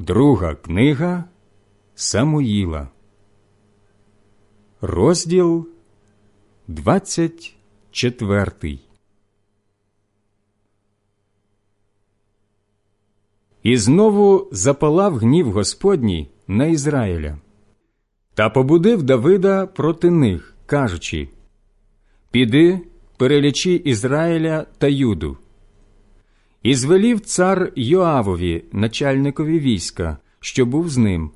Друга книга Самуїла, розділ 24 І знову запалав гнів Господній на Ізраїля та побудив Давида проти них, кажучи Піди, перелічи Ізраїля та Юду. І звелів цар Йоавові, начальникові війська, що був з ним.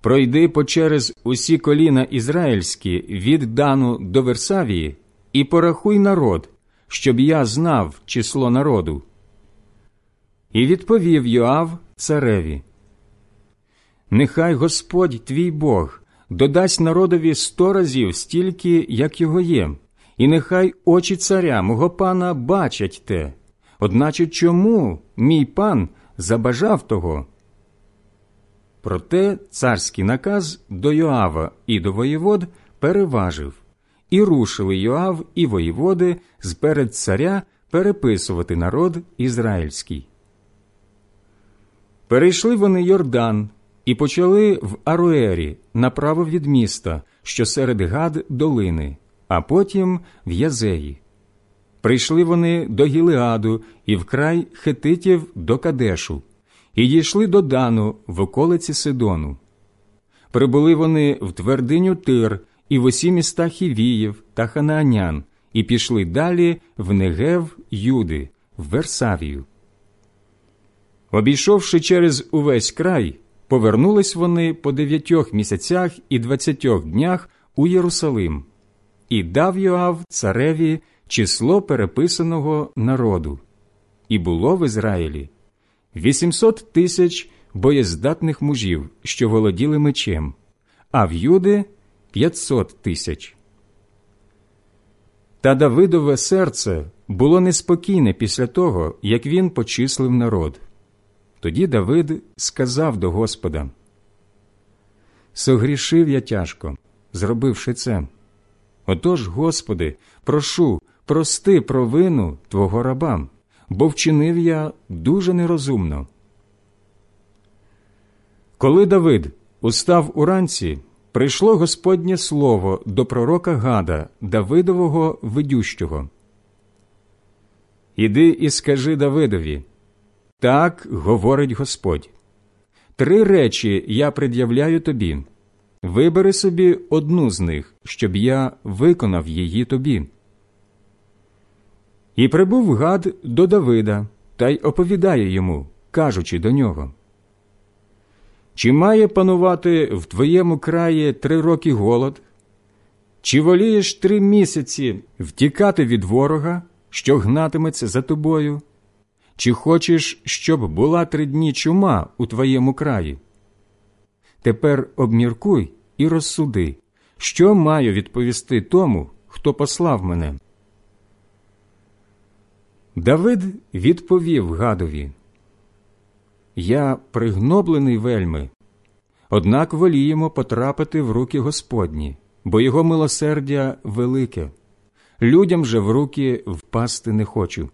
Пройди по через усі коліна ізраїльські від Дану до Версавії, і порахуй народ, щоб я знав число народу. І відповів Йоав цареві: Нехай Господь твій Бог додасть народові сто разів стільки, як його є, і нехай очі царя мого пана бачать те. Одначе чому мій пан забажав того? Проте царський наказ до Йоава і до воєвод переважив, і рушили Йоав і воєводи з перед царя переписувати народ ізраїльський. Перейшли вони Йордан і почали в Аруері направо від міста, що серед Ґад долини, а потім в Язеї. Прийшли вони до Гілеаду і в край хетитів до Кадешу, і дійшли до Дану в околиці Сидону. Прибули вони в твердиню Тир і в усі міста Хівіїв та Ханаанян, і пішли далі в Негев Юди, в Версавію. Обійшовши через увесь край, повернулись вони по дев'ятьох місяцях і двадцятьох днях у Єрусалим, і дав Йоав цареві число переписаного народу, і було в Ізраїлі 800 тисяч боєздатних мужів, що володіли мечем, а в Юди 500 тисяч. Та Давидове серце було неспокійне після того, як він почислив народ. Тоді Давид сказав до Господа: Согрішив я тяжко, зробивши це. Отож, Господи, прошу, прости провину Твого раба, бо вчинив я дуже нерозумно. Коли Давид устав уранці, прийшло Господнє слово до пророка Гада, Давидового видющого. Іди і скажи Давидові. Так говорить Господь. Три речі я пред'являю тобі. Вибери собі одну з них, щоб я виконав її тобі. І прибув Ґад до Давида та й оповідає йому, кажучи до нього. Чи має панувати в твоєму краї три роки голод? Чи волієш три місяці втікати від ворога, що гнатиметься за тобою? Чи хочеш, щоб була три дні чума у твоєму краї? Тепер обміркуй і розсуди, що маю відповісти тому, хто послав мене. Давид відповів гадові Я пригноблений вельми, однак воліємо потрапити в руки Господні, бо його милосердя велике, людям же в руки впасти не хочу.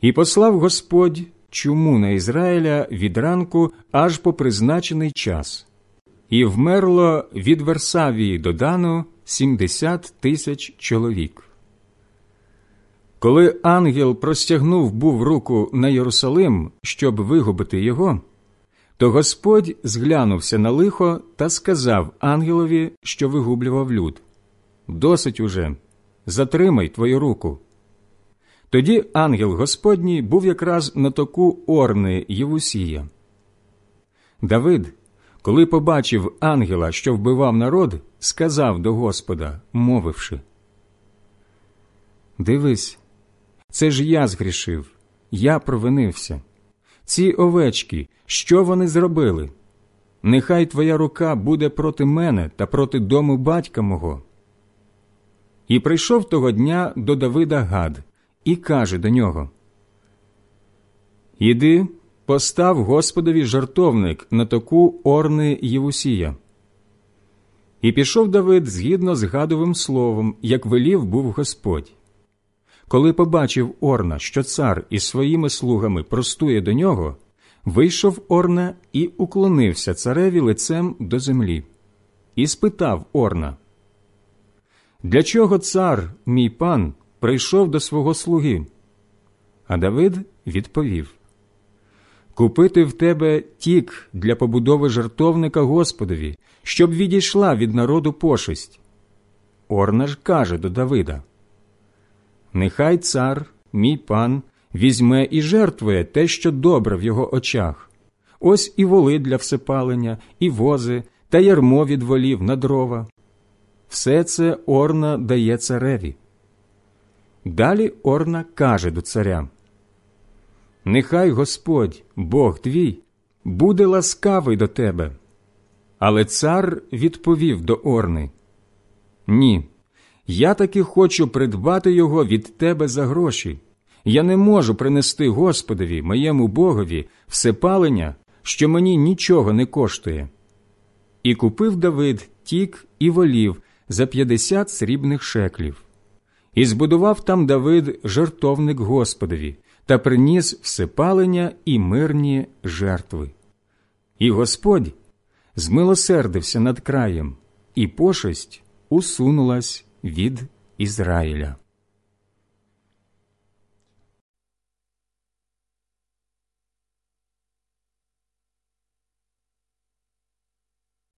І послав Господь чуму на Ізраїля від ранку аж по призначений час, і вмерло від Версавії до Дану сімдесят тисяч чоловік. Коли ангел простягнув був руку на Єрусалим, щоб вигубити його, то Господь зглянувся на лихо та сказав ангелові, що вигублював люд Досить уже, затримай твою руку. Тоді ангел Господній був якраз на току Орни Євусія. Давид, коли побачив ангела, що вбивав народ, сказав до Господа, мовивши Дивись, це ж я згрішив, я провинився. Ці овечки, що вони зробили? Нехай твоя рука буде проти мене та проти дому батька мого. І прийшов того дня до Давида Гад і каже до нього: Іди, постав Господові жартовник на току Орни Євусія. І пішов Давид згідно з гадовим словом, як велів був Господь. Коли побачив Орна, що цар із своїми слугами простує до нього, Вийшов Орна і уклонився цареві лицем до землі, і спитав Орна, Для чого цар, мій пан, прийшов до свого слуги? А Давид відповів Купити в тебе тік для побудови жартовника Господові, щоб відійшла від народу пошесть. Орна ж каже до Давида Нехай цар, мій пан, візьме і жертвує те, що добре в його очах. Ось і воли для всепалення, і вози, та ярмо від волів на дрова. Все це Орна дає цареві. Далі Орна каже до царя Нехай Господь, Бог твій, буде ласкавий до тебе. Але цар відповів до Орни Ні, я таки хочу придбати його від тебе за гроші. Я не можу принести Господові, моєму Богові, всепалення, що мені нічого не коштує. І купив Давид тік і волів за п'ятдесят срібних шеклів. І збудував там Давид жертовник Господові та приніс всепалення і мирні жертви. І Господь змилосердився над краєм, і пошесть усунулась від Ізраїля.